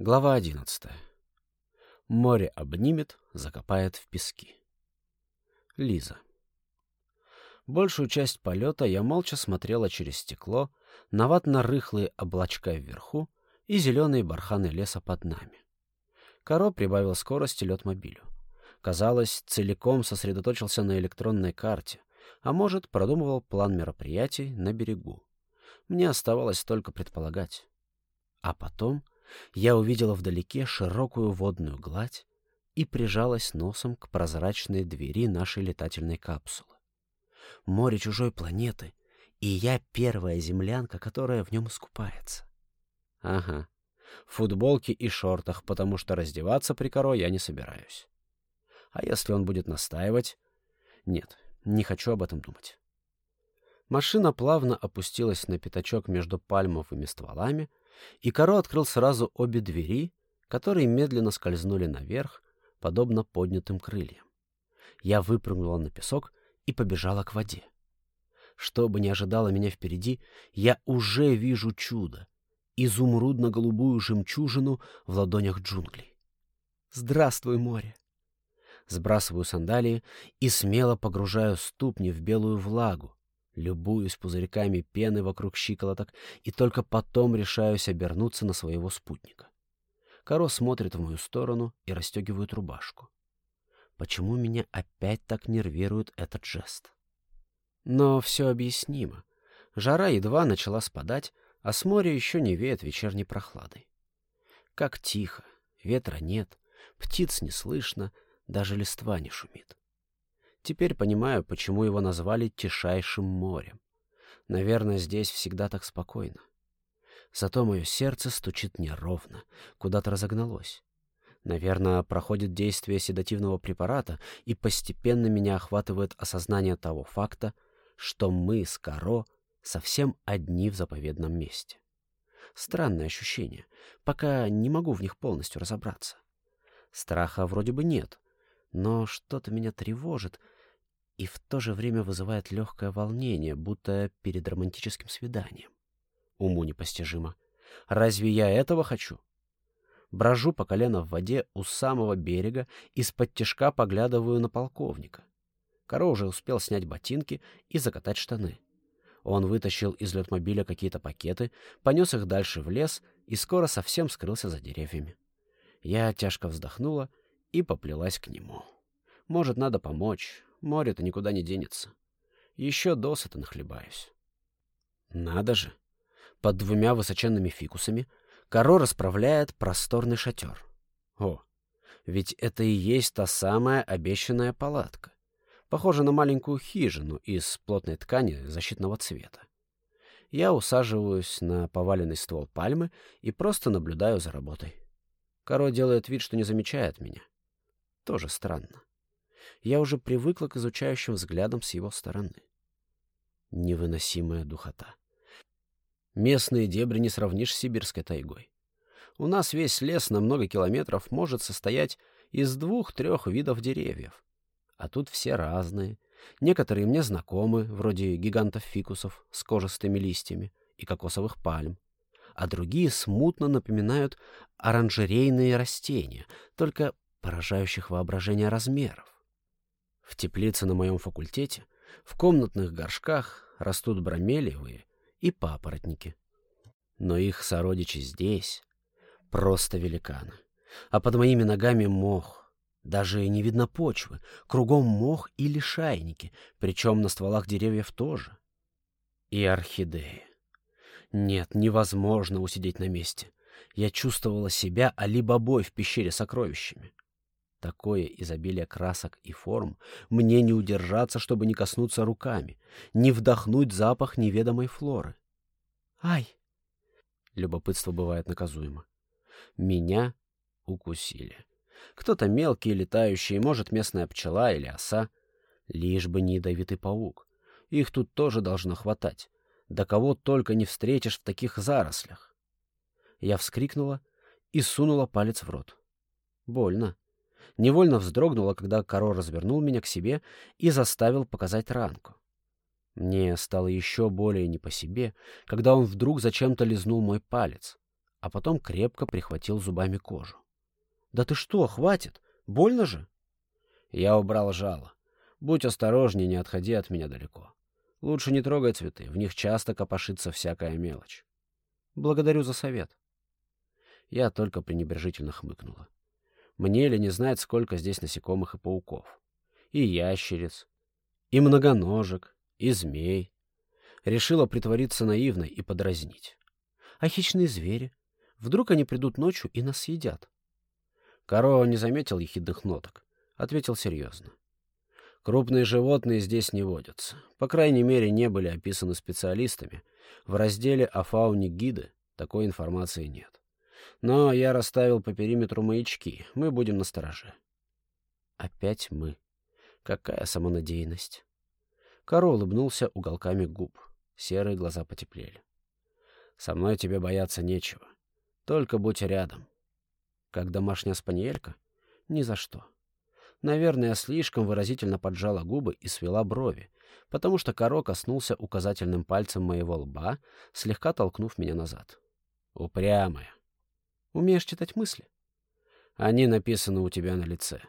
Глава одиннадцатая. Море обнимет, закопает в пески. Лиза. Большую часть полета я молча смотрела через стекло на ватно-рыхлые облачка вверху и зеленые барханы леса под нами. Каро прибавил скорости летмобилю. Казалось, целиком сосредоточился на электронной карте, а может, продумывал план мероприятий на берегу. Мне оставалось только предполагать. А потом я увидела вдалеке широкую водную гладь и прижалась носом к прозрачной двери нашей летательной капсулы. Море чужой планеты, и я первая землянка, которая в нем искупается. Ага, в футболке и шортах, потому что раздеваться при коро я не собираюсь. А если он будет настаивать? Нет, не хочу об этом думать. Машина плавно опустилась на пятачок между пальмовыми стволами, и Каро открыл сразу обе двери, которые медленно скользнули наверх, подобно поднятым крыльям. Я выпрыгнула на песок и побежала к воде. Что бы ни ожидало меня впереди, я уже вижу чудо — изумрудно-голубую жемчужину в ладонях джунглей. Здравствуй, море! Сбрасываю сандалии и смело погружаю ступни в белую влагу, любуюсь пузырьками пены вокруг щиколоток и только потом решаюсь обернуться на своего спутника. Каро смотрит в мою сторону и расстегивает рубашку. Почему меня опять так нервирует этот жест? Но все объяснимо. Жара едва начала спадать, а с моря еще не веет вечерней прохладой. Как тихо, ветра нет, птиц не слышно, даже листва не шумит. Теперь понимаю, почему его назвали Тишайшим морем. Наверное, здесь всегда так спокойно. Зато мое сердце стучит неровно, куда-то разогналось. Наверное, проходит действие седативного препарата, и постепенно меня охватывает осознание того факта, что мы с Каро совсем одни в заповедном месте. Странное ощущение, пока не могу в них полностью разобраться. Страха вроде бы нет, но что-то меня тревожит и в то же время вызывает легкое волнение, будто перед романтическим свиданием. Уму непостижимо. Разве я этого хочу? Брожу по колено в воде у самого берега, из-под тяжка поглядываю на полковника. Коро уже успел снять ботинки и закатать штаны. Он вытащил из летмобиля какие-то пакеты, понес их дальше в лес и скоро совсем скрылся за деревьями. Я тяжко вздохнула и поплелась к нему. Может, надо помочь. Море-то никуда не денется. Еще досыта нахлебаюсь. Надо же. Под двумя высоченными фикусами Каро расправляет просторный шатер. О, ведь это и есть та самая обещанная палатка. Похожа на маленькую хижину из плотной ткани защитного цвета. Я усаживаюсь на поваленный ствол пальмы и просто наблюдаю за работой. Каро делает вид, что не замечает меня. Тоже странно. Я уже привыкла к изучающим взглядам с его стороны. Невыносимая духота. Местные дебри не сравнишь с сибирской тайгой. У нас весь лес на много километров может состоять из двух-трех видов деревьев. А тут все разные. Некоторые мне знакомы, вроде гигантов-фикусов с кожистыми листьями и кокосовых пальм. А другие смутно напоминают оранжерейные растения, только поражающих воображение размеров. В теплице на моем факультете в комнатных горшках растут бромелиевые и папоротники. Но их сородичи здесь просто великаны. А под моими ногами мох. Даже не видно почвы. Кругом мох и лишайники, причем на стволах деревьев тоже. И орхидеи. Нет, невозможно усидеть на месте. Я чувствовала себя Али-Бабой в пещере с сокровищами. Такое изобилие красок и форм мне не удержаться, чтобы не коснуться руками, не вдохнуть запах неведомой флоры. Ай! Любопытство бывает наказуемо. Меня укусили. Кто-то мелкий, летающий, может, местная пчела или оса. Лишь бы не ядовитый паук. Их тут тоже должно хватать. Да кого только не встретишь в таких зарослях. Я вскрикнула и сунула палец в рот. Больно. Невольно вздрогнула, когда Каро развернул меня к себе и заставил показать ранку. Мне стало еще более не по себе, когда он вдруг зачем-то лизнул мой палец, а потом крепко прихватил зубами кожу. «Да ты что, хватит! Больно же?» Я убрал жало. «Будь осторожней, не отходи от меня далеко. Лучше не трогай цветы, в них часто копошится всякая мелочь. Благодарю за совет». Я только пренебрежительно хмыкнула. Мне ли не знать, сколько здесь насекомых и пауков? И ящериц, и многоножек, и змей. Решила притвориться наивной и подразнить. А хищные звери? Вдруг они придут ночью и нас съедят? Корова не заметил ехидных ноток. Ответил серьезно. Крупные животные здесь не водятся. По крайней мере, не были описаны специалистами. В разделе о фауне гиды такой информации нет. Но я расставил по периметру маячки. Мы будем на стороже. Опять мы. Какая самонадеянность. Каро улыбнулся уголками губ. Серые глаза потеплели. Со мной тебе бояться нечего. Только будь рядом. Как домашняя спаниелька? Ни за что. Наверное, слишком выразительно поджала губы и свела брови, потому что Каро коснулся указательным пальцем моего лба, слегка толкнув меня назад. Упрямая. Умеешь читать мысли? Они написаны у тебя на лице.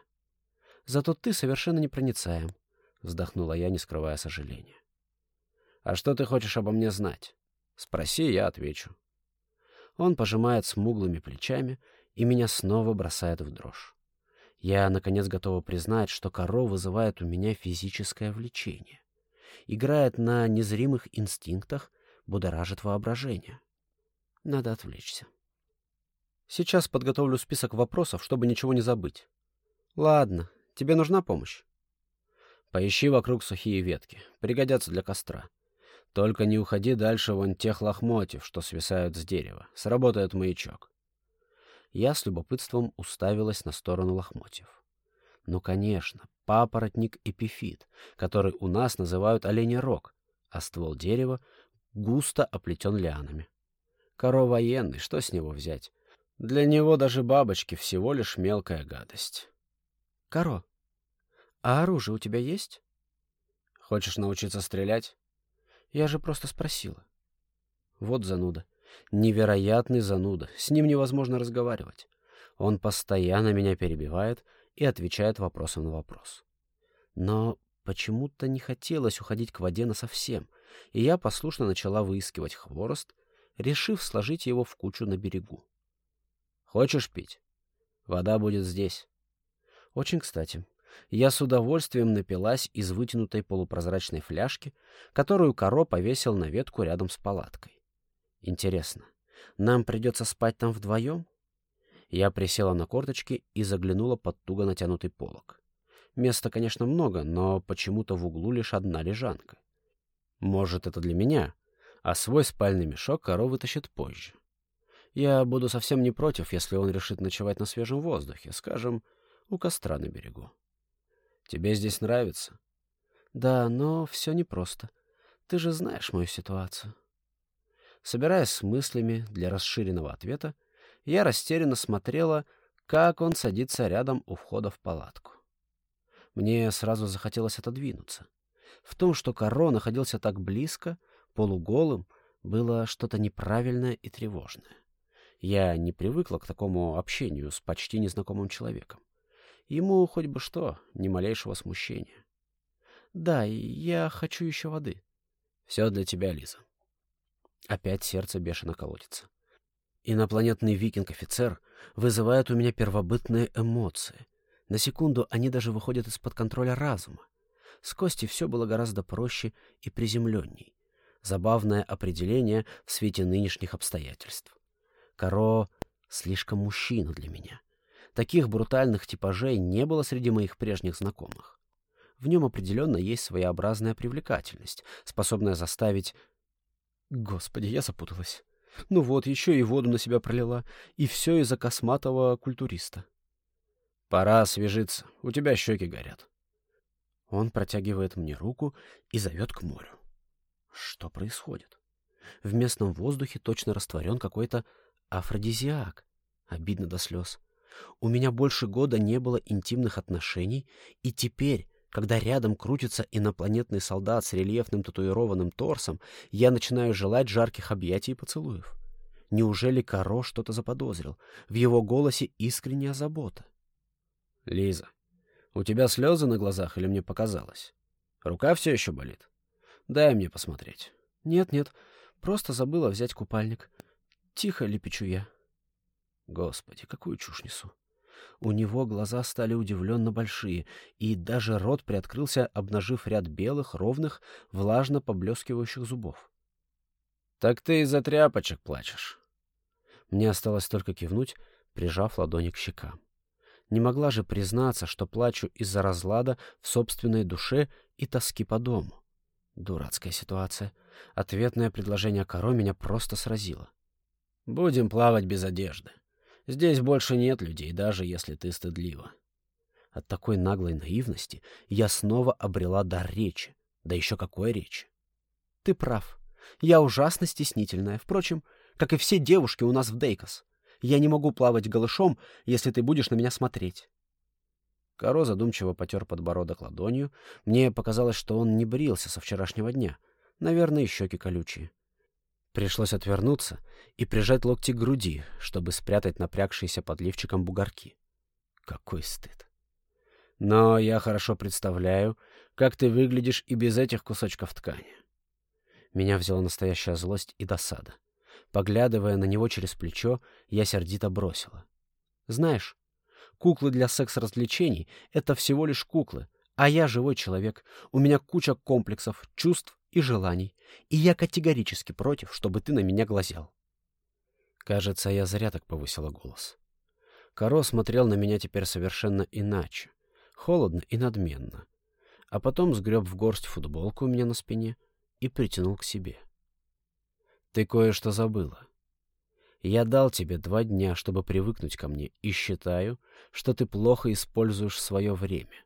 Зато ты совершенно непроницаем, — вздохнула я, не скрывая сожаления. А что ты хочешь обо мне знать? Спроси, я отвечу. Он пожимает смуглыми плечами, и меня снова бросает в дрожь. Я, наконец, готова признать, что коро вызывает у меня физическое влечение. Играет на незримых инстинктах, будоражит воображение. Надо отвлечься. Сейчас подготовлю список вопросов, чтобы ничего не забыть. Ладно, тебе нужна помощь? Поищи вокруг сухие ветки. Пригодятся для костра. Только не уходи дальше вон тех лохмотьев, что свисают с дерева. Сработает маячок. Я с любопытством уставилась на сторону лохмотьев. Ну, конечно, папоротник эпифит, который у нас называют оленей рог, а ствол дерева густо оплетен лианами. Коро военный, что с него взять? Для него даже бабочки всего лишь мелкая гадость. Коро, а оружие у тебя есть? Хочешь научиться стрелять? Я же просто спросила. Вот зануда. Невероятный зануда. С ним невозможно разговаривать. Он постоянно меня перебивает и отвечает вопросом на вопрос. Но почему-то не хотелось уходить к воде насовсем, и я послушно начала выискивать хворост, решив сложить его в кучу на берегу. «Хочешь пить? Вода будет здесь». «Очень кстати. Я с удовольствием напилась из вытянутой полупрозрачной фляжки, которую Коро повесил на ветку рядом с палаткой. Интересно, нам придется спать там вдвоем? Я присела на корточки и заглянула под туго натянутый полог. Места, конечно, много, но почему-то в углу лишь одна лежанка. Может, это для меня, а свой спальный мешок Коро вытащит позже. Я буду совсем не против, если он решит ночевать на свежем воздухе, скажем, у костра на берегу. Тебе здесь нравится? Да, но все непросто. Ты же знаешь мою ситуацию. Собираясь с мыслями для расширенного ответа, я растерянно смотрела, как он садится рядом у входа в палатку. Мне сразу захотелось отодвинуться. В том, что Каро находился так близко, полуголым, было что-то неправильное и тревожное. Я не привыкла к такому общению с почти незнакомым человеком. Ему хоть бы что, ни малейшего смущения. «Да, я хочу еще воды». «Все для тебя, Лиза». Опять сердце бешено колотится. Инопланетный викинг-офицер вызывает у меня первобытные эмоции. На секунду они даже выходят из-под контроля разума. С Костей все было гораздо проще и приземленней. Забавное определение в свете нынешних обстоятельств. Каро слишком мужчина для меня. Таких брутальных типажей не было среди моих прежних знакомых. В нем определенно есть своеобразная привлекательность, способная заставить... Господи, я запуталась. Ну вот, еще и воду на себя пролила, и все из-за косматого культуриста. Пора освежиться, у тебя щеки горят. Он протягивает мне руку и зовет к морю. Что происходит? В местном воздухе точно растворен какой-то афродизиак. Обидно до слез. У меня больше года не было интимных отношений, и теперь, когда рядом крутится инопланетный солдат с рельефным татуированным торсом, я начинаю желать жарких объятий и поцелуев. Неужели Каро что-то заподозрил? В его голосе искренняя забота. — Лиза, у тебя слезы на глазах или мне показалось? Рука все еще болит? Дай мне посмотреть. Нет, нет, просто забыла взять купальник. Тихо лепечу я. Господи, какую чушь несу. У него глаза стали удивленно большие, и даже рот приоткрылся, обнажив ряд белых, ровных, влажно поблескивающих зубов. — Так ты из-за тряпочек плачешь. Мне осталось только кивнуть, прижав ладони к щекам. Не могла же признаться, что плачу из-за разлада в собственной душе и тоски по дому. Дурацкая ситуация. Ответное предложение Каро меня просто сразило. «Будем плавать без одежды. Здесь больше нет людей, даже если ты стыдлива». От такой наглой наивности я снова обрела дар речи. Да еще какой речи. Ты прав. Я ужасно стеснительная. Впрочем, как и все девушки у нас в Дейкос. Я не могу плавать голышом, если ты будешь на меня смотреть. Каро задумчиво потер подбородок ладонью. Мне показалось, что он не брился со вчерашнего дня. Наверное, щеки колючие. Пришлось отвернуться и прижать локти к груди, чтобы спрятать напрягшиеся под лифчиком бугорки. Какой стыд. Но я хорошо представляю, как ты выглядишь и без этих кусочков ткани. Меня взяла настоящая злость и досада. Поглядывая на него через плечо, я сердито бросила. «Знаешь, Куклы для секс-развлечений — это всего лишь куклы, а я живой человек. У меня куча комплексов, чувств и желаний, и я категорически против, чтобы ты на меня глазел. Кажется, я зря так повысила голос. Каро смотрел на меня теперь совершенно иначе, холодно и надменно, а потом сгреб в горсть футболку у меня на спине и притянул к себе. «Ты кое-что забыла. Я дал тебе два дня, чтобы привыкнуть ко мне, и считаю, что ты плохо используешь свое время.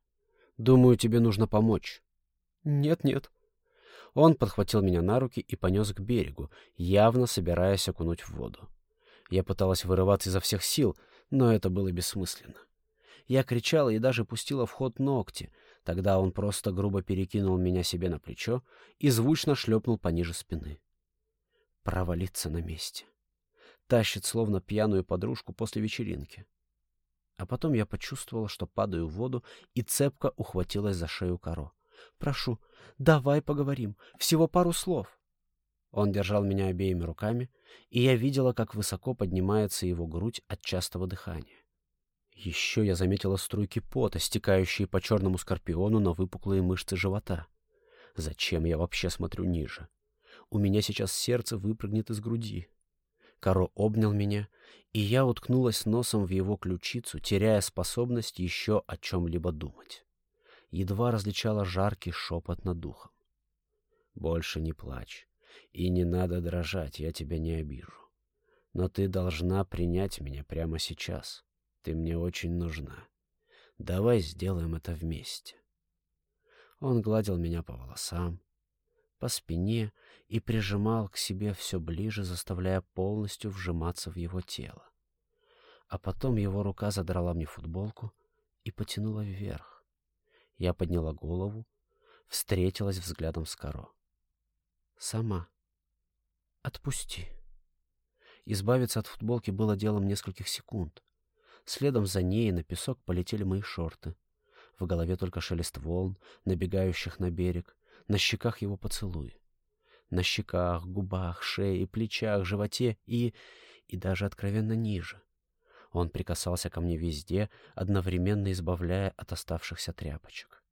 Думаю, тебе нужно помочь. Нет-нет. Он подхватил меня на руки и понес к берегу, явно собираясь окунуть в воду. Я пыталась вырываться изо всех сил, но это было бессмысленно. Я кричала и даже пустила в ход ногти. Тогда он просто грубо перекинул меня себе на плечо и звучно шлепнул пониже спины. Провалиться на месте тащит словно пьяную подружку после вечеринки. А потом я почувствовала, что падаю в воду, и цепко ухватилась за шею коро. «Прошу, давай поговорим. Всего пару слов». Он держал меня обеими руками, и я видела, как высоко поднимается его грудь от частого дыхания. Еще я заметила струйки пота, стекающие по черному скорпиону на выпуклые мышцы живота. Зачем я вообще смотрю ниже? У меня сейчас сердце выпрыгнет из груди. Каро обнял меня, и я уткнулась носом в его ключицу, теряя способность еще о чем-либо думать. Едва различала жаркий шепот над духом. «Больше не плачь, и не надо дрожать, я тебя не обижу. Но ты должна принять меня прямо сейчас. Ты мне очень нужна. Давай сделаем это вместе». Он гладил меня по волосам, по спине и прижимал к себе все ближе, заставляя полностью вжиматься в его тело. А потом его рука задрала мне футболку и потянула вверх. Я подняла голову, встретилась взглядом с Каро. «Сама. Отпусти». Избавиться от футболки было делом нескольких секунд. Следом за ней на песок полетели мои шорты. В голове только шелест волн, набегающих на берег, на щеках его поцелуи. На щеках, губах, шее, плечах, животе и... и даже откровенно ниже. Он прикасался ко мне везде, одновременно избавляя от оставшихся тряпочек.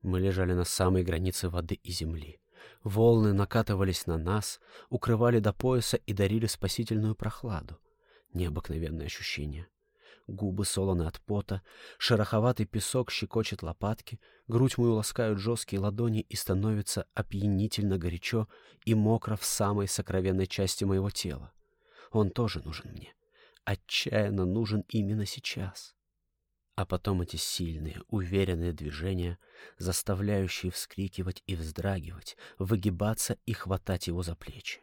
Мы лежали на самой границе воды и земли. Волны накатывались на нас, укрывали до пояса и дарили спасительную прохладу. Необыкновенное ощущение. Губы солоны от пота, шероховатый песок щекочет лопатки, грудь мою ласкают жесткие ладони и становится опьянительно горячо и мокро в самой сокровенной части моего тела. Он тоже нужен мне. Отчаянно нужен именно сейчас. А потом эти сильные, уверенные движения, заставляющие вскрикивать и вздрагивать, выгибаться и хватать его за плечи.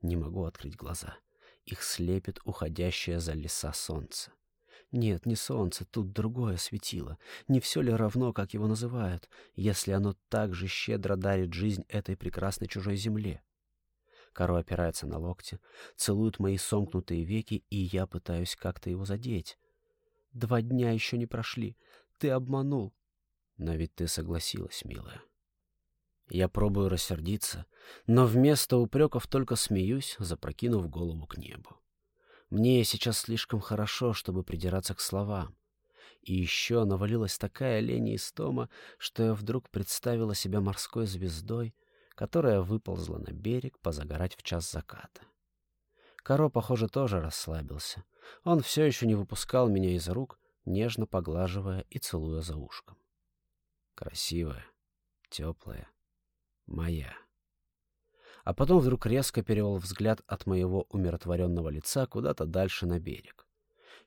Не могу открыть глаза. Их слепит уходящее за леса солнце. Нет, не солнце, тут другое светило. Не все ли равно, как его называют, если оно так же щедро дарит жизнь этой прекрасной чужой земле? Каро опирается на локти, целует мои сомкнутые веки, и я пытаюсь как-то его задеть. Два дня еще не прошли. Ты обманул. Но ведь ты согласилась, милая. Я пробую рассердиться, но вместо упреков только смеюсь, запрокинув голову к небу. Мне сейчас слишком хорошо, чтобы придираться к словам. И еще навалилась такая лень и истома, что я вдруг представила себя морской звездой, которая выползла на берег позагорать в час заката. Коро, похоже, тоже расслабился. Он все еще не выпускал меня из рук, нежно поглаживая и целуя за ушком. Красивая, теплая, моя. А потом вдруг резко перевел взгляд от моего умиротворенного лица куда-то дальше на берег.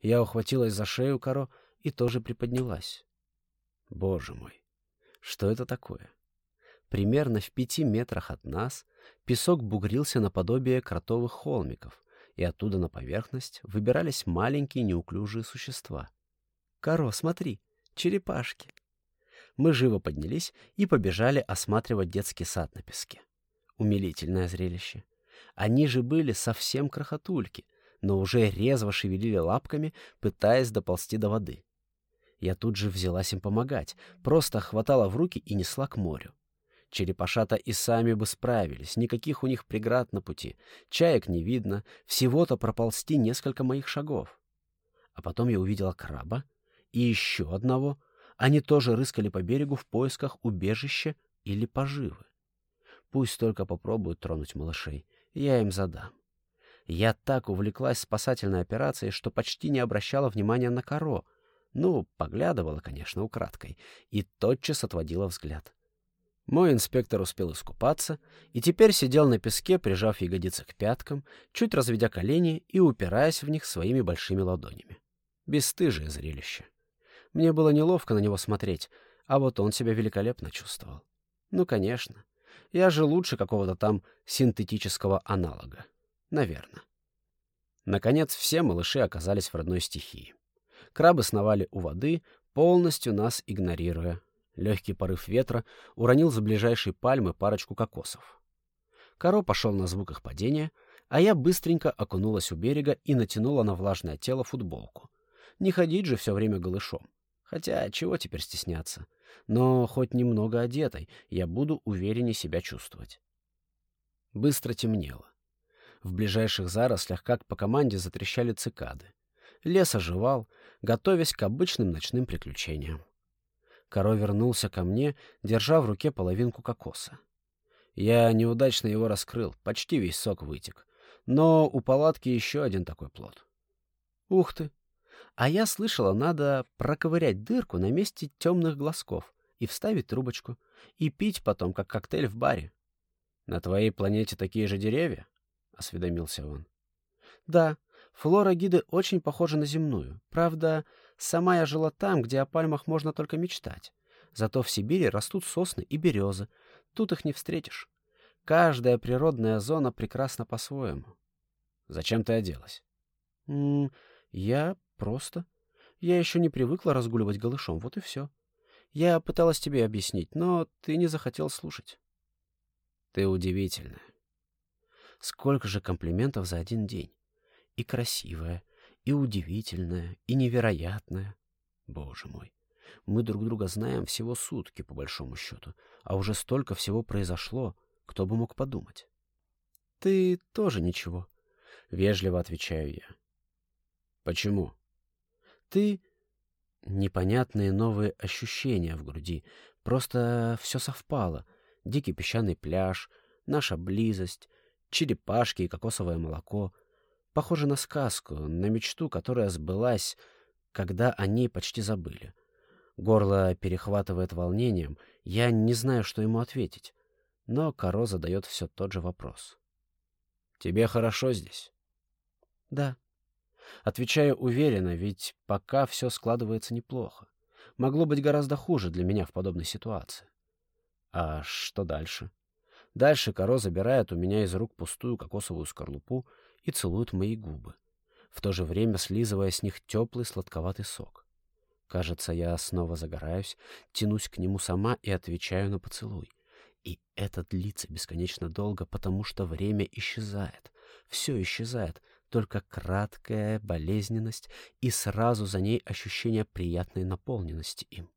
Я ухватилась за шею Коро и тоже приподнялась. Боже мой, что это такое? Примерно в пяти метрах от нас песок бугрился наподобие кротовых холмиков, и оттуда на поверхность выбирались маленькие неуклюжие существа. «Каро, смотри, черепашки!» Мы живо поднялись и побежали осматривать детский сад на песке. Умилительное зрелище. Они же были совсем крохотульки, но уже резво шевелили лапками, пытаясь доползти до воды. Я тут же взялась им помогать, просто хватала в руки и несла к морю. Черепашата и сами бы справились, никаких у них преград на пути. Чаек не видно, всего-то проползти несколько моих шагов. А потом я увидела краба и еще одного. Они тоже рыскали по берегу в поисках убежища или поживы. Пусть только попробуют тронуть малышей, я им задам. Я так увлеклась спасательной операцией, что почти не обращала внимания на коро. Ну, поглядывала, конечно, украдкой, и тотчас отводила взгляд. Мой инспектор успел искупаться и теперь сидел на песке, прижав ягодицы к пяткам, чуть разведя колени и упираясь в них своими большими ладонями. Бесстыжее зрелище. Мне было неловко на него смотреть, а вот он себя великолепно чувствовал. Ну, конечно. Я же лучше какого-то там синтетического аналога. Наверное. Наконец, все малыши оказались в родной стихии. Крабы сновали у воды, полностью нас игнорируя, Легкий порыв ветра уронил за ближайшие пальмы парочку кокосов. Коро пошел на звук их падения, а я быстренько окунулась у берега и натянула на влажное тело футболку. Не ходить же все время голышом. Хотя, чего теперь стесняться? Но хоть немного одетой, я буду увереннее себя чувствовать. Быстро темнело. В ближайших зарослях, как по команде, затрещали цикады. Лес оживал, готовясь к обычным ночным приключениям. Коро вернулся ко мне, держа в руке половинку кокоса. Я неудачно его раскрыл, почти весь сок вытек. Но у палатки еще один такой плод. Ух ты! А я слышала, надо проковырять дырку на месте темных глазков и вставить трубочку, и пить потом, как коктейль в баре. — На твоей планете такие же деревья? — осведомился он. — Да, флора гиды очень похожа на земную. Правда, Сама я жила там, где о пальмах можно только мечтать. Зато в Сибири растут сосны и березы. Тут их не встретишь. Каждая природная зона прекрасна по-своему. Зачем ты оделась? М -м, я просто... Я еще не привыкла разгуливать голышом, вот и все. Я пыталась тебе объяснить, но ты не захотел слушать. Ты удивительная. Сколько же комплиментов за один день. И красивая, и удивительное, и невероятное. Боже мой, мы друг друга знаем всего сутки, по большому счету, а уже столько всего произошло, кто бы мог подумать. — Ты тоже ничего, — вежливо отвечаю я. — Почему? — Ты... Непонятные новые ощущения в груди. Просто все совпало. Дикий песчаный пляж, наша близость, черепашки и кокосовое молоко — Похоже на сказку, на мечту, которая сбылась, когда о ней почти забыли. Горло перехватывает волнением, я не знаю, что ему ответить. Но Каро задает все тот же вопрос. «Тебе хорошо здесь?» «Да». Отвечаю уверенно, ведь пока все складывается неплохо. Могло быть гораздо хуже для меня в подобной ситуации. А что дальше? Дальше Каро забирает у меня из рук пустую кокосовую скорлупу и целует мои губы, в то же время слизывая с них теплый сладковатый сок. Кажется, я снова загораюсь, тянусь к нему сама и отвечаю на поцелуй. И это длится бесконечно долго, потому что время исчезает. Все исчезает, только краткая болезненность и сразу за ней ощущение приятной наполненности им.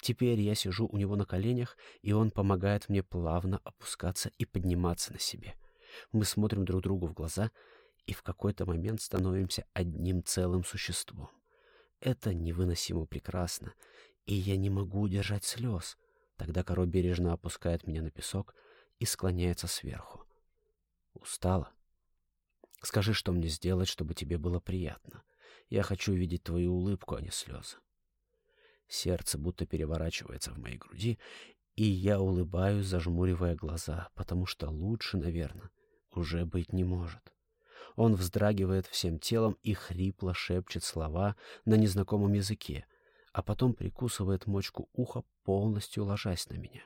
Теперь я сижу у него на коленях, и он помогает мне плавно опускаться и подниматься на себе. Мы смотрим друг другу в глаза и в какой-то момент становимся одним целым существом. Это невыносимо прекрасно, и я не могу удержать слез. Тогда Коро бережно опускает меня на песок и склоняется сверху. Устала? Скажи, что мне сделать, чтобы тебе было приятно. Я хочу увидеть твою улыбку, а не слезы. Сердце будто переворачивается в моей груди, и я улыбаюсь, зажмуривая глаза, потому что лучше, наверное, уже быть не может. Он вздрагивает всем телом и хрипло шепчет слова на незнакомом языке, а потом прикусывает мочку уха, полностью ложась на меня.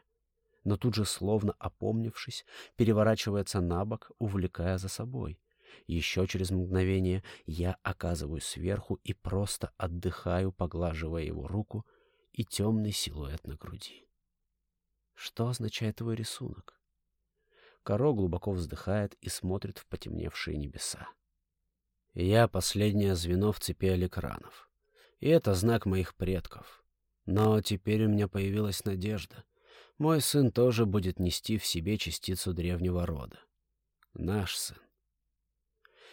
Но тут же, словно опомнившись, переворачивается на бок, увлекая за собой. Еще через мгновение я оказываюсь сверху и просто отдыхаю, поглаживая его руку и темный силуэт на груди. Что означает твой рисунок? Коро глубоко вздыхает и смотрит в потемневшие небеса. Я последнее звено в цепи аликранов. И это знак моих предков. Но теперь у меня появилась надежда. Мой сын тоже будет нести в себе частицу древнего рода. Наш сын.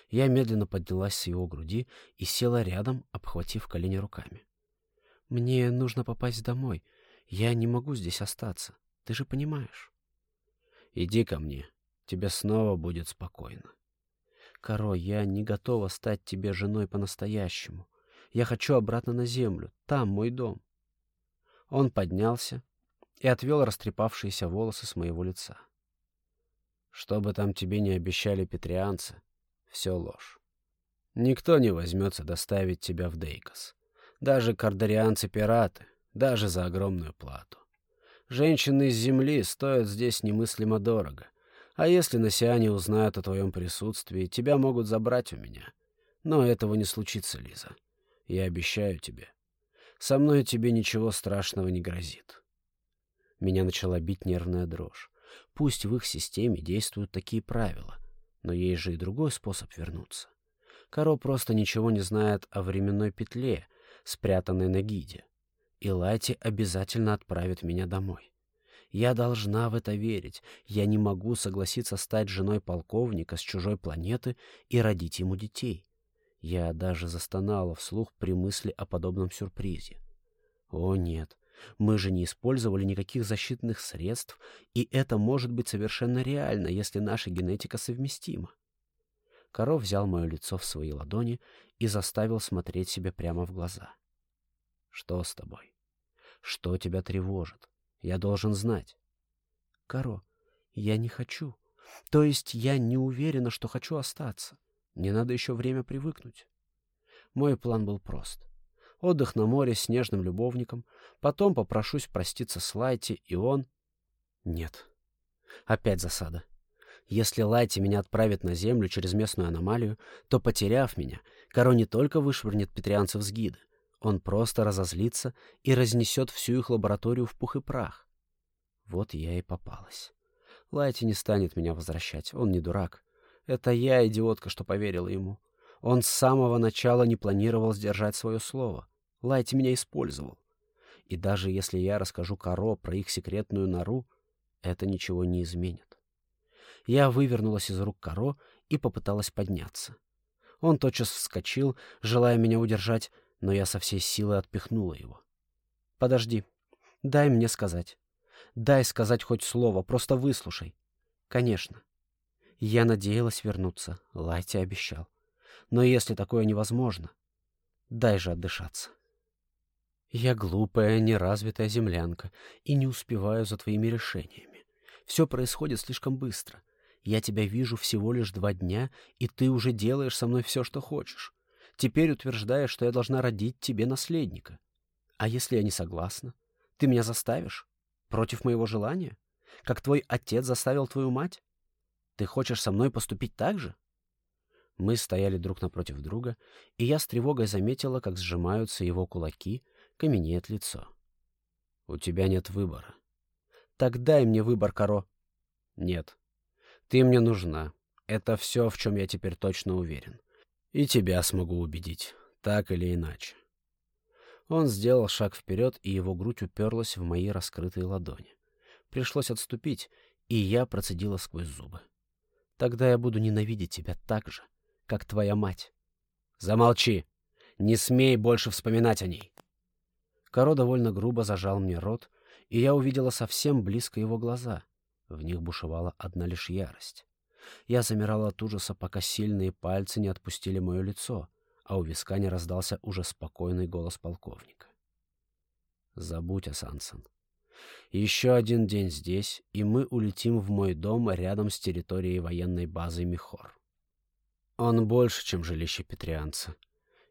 Я медленно поднялась с его груди и села рядом, обхватив колени руками. «Мне нужно попасть домой. Я не могу здесь остаться. Ты же понимаешь». «Иди ко мне. Тебе снова будет спокойно». «Каро, я не готова стать тебе женой по-настоящему. Я хочу обратно на землю. Там мой дом». Он поднялся и отвел растрепавшиеся волосы с моего лица. «Что бы там тебе не обещали петрианцы, все ложь. Никто не возьмется доставить тебя в Дейкос. Даже кардарианцы-пираты, даже за огромную плату. Женщины из земли стоят здесь немыслимо дорого. А если на Сиане узнают о твоем присутствии, тебя могут забрать у меня. Но этого не случится, Лиза. Я обещаю тебе. Со мной тебе ничего страшного не грозит. Меня начала бить нервная дрожь. Пусть в их системе действуют такие правила — но есть же и другой способ вернуться. Каро просто ничего не знает о временной петле, спрятанной на гиде. И Лати обязательно отправит меня домой. Я должна в это верить. Я не могу согласиться стать женой полковника с чужой планеты и родить ему детей. Я даже застонала вслух при мысли о подобном сюрпризе. О нет, мы же не использовали никаких защитных средств, и это может быть совершенно реально, если наша генетика совместима. Коров взял мое лицо в свои ладони и заставил смотреть себе прямо в глаза. «Что с тобой? Что тебя тревожит? Я должен знать». «Коро, я не хочу. То есть я не уверена, что хочу остаться. Мне надо еще время привыкнуть». Мой план был прост отдых на море с нежным любовником, потом попрошусь проститься с Лайти, и он... Нет. Опять засада. Если Лайти меня отправит на землю через местную аномалию, то, потеряв меня, Каро не только вышвырнет петрианцев с гида, он просто разозлится и разнесет всю их лабораторию в пух и прах. Вот я и попалась. Лайти не станет меня возвращать, он не дурак. Это я, идиотка, что поверила ему. Он с самого начала не планировал сдержать свое слово. Лайти меня использовал. И даже если я расскажу Каро про их секретную нору, это ничего не изменит. Я вывернулась из рук Каро и попыталась подняться. Он тотчас вскочил, желая меня удержать, но я со всей силы отпихнула его. «Подожди. Дай мне сказать. Дай сказать хоть слово, просто выслушай. Конечно. Я надеялась вернуться, Лайти обещал. Но если такое невозможно, дай же отдышаться. Я глупая, неразвитая землянка и не успеваю за твоими решениями. Все происходит слишком быстро. Я тебя вижу всего лишь два дня, и ты уже делаешь со мной все, что хочешь. Теперь утверждаешь, что я должна родить тебе наследника. А если я не согласна? Ты меня заставишь? Против моего желания? Как твой отец заставил твою мать? Ты хочешь со мной поступить так же? Мы стояли друг напротив друга, и я с тревогой заметила, как сжимаются его кулаки, каменеет лицо. У тебя нет выбора. Так дай мне выбор, Каро. Нет. Ты мне нужна. Это все, в чем я теперь точно уверен. И тебя смогу убедить, так или иначе. Он сделал шаг вперед, и его грудь уперлась в мои раскрытые ладони. Пришлось отступить, и я процедила сквозь зубы. Тогда я буду ненавидеть тебя так же, как твоя мать. Замолчи! Не смей больше вспоминать о ней! Каро довольно грубо зажал мне рот, и я увидела совсем близко его глаза. В них бушевала одна лишь ярость. Я замирала от ужаса, пока сильные пальцы не отпустили мое лицо, а у виска не раздался уже спокойный голос полковника. «Забудь о Сансон. Еще один день здесь, и мы улетим в мой дом рядом с территорией военной базы Михор. Он больше, чем жилище петрианца.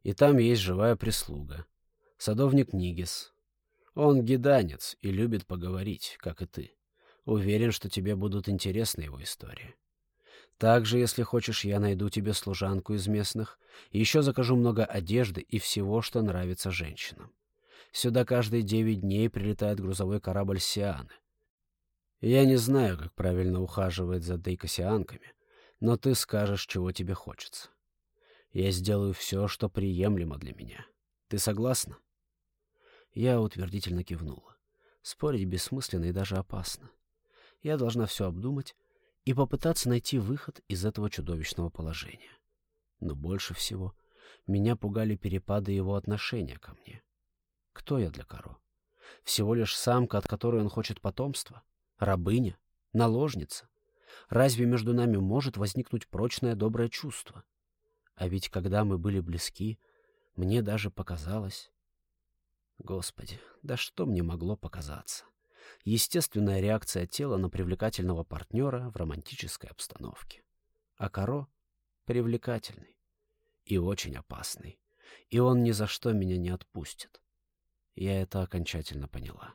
И там есть живая прислуга. Садовник Нигис. Он гиданец и любит поговорить, как и ты. Уверен, что тебе будут интересны его истории. Также, если хочешь, я найду тебе служанку из местных, еще закажу много одежды и всего, что нравится женщинам. Сюда каждые девять дней прилетает грузовой корабль Сианы. Я не знаю, как правильно ухаживать за дейкосианками, но ты скажешь, чего тебе хочется. Я сделаю все, что приемлемо для меня. Ты согласна?» Я утвердительно кивнула. Спорить бессмысленно и даже опасно. Я должна все обдумать и попытаться найти выход из этого чудовищного положения. Но больше всего меня пугали перепады его отношения ко мне. Кто я для Каро? Всего лишь самка, от которой он хочет потомства? Рабыня? Наложница? Разве между нами может возникнуть прочное доброе чувство? А ведь когда мы были близки, мне даже показалось... Господи, да что мне могло показаться? Естественная реакция тела на привлекательного партнера в романтической обстановке. А Каро привлекательный и очень опасный, и он ни за что меня не отпустит. Я это окончательно поняла.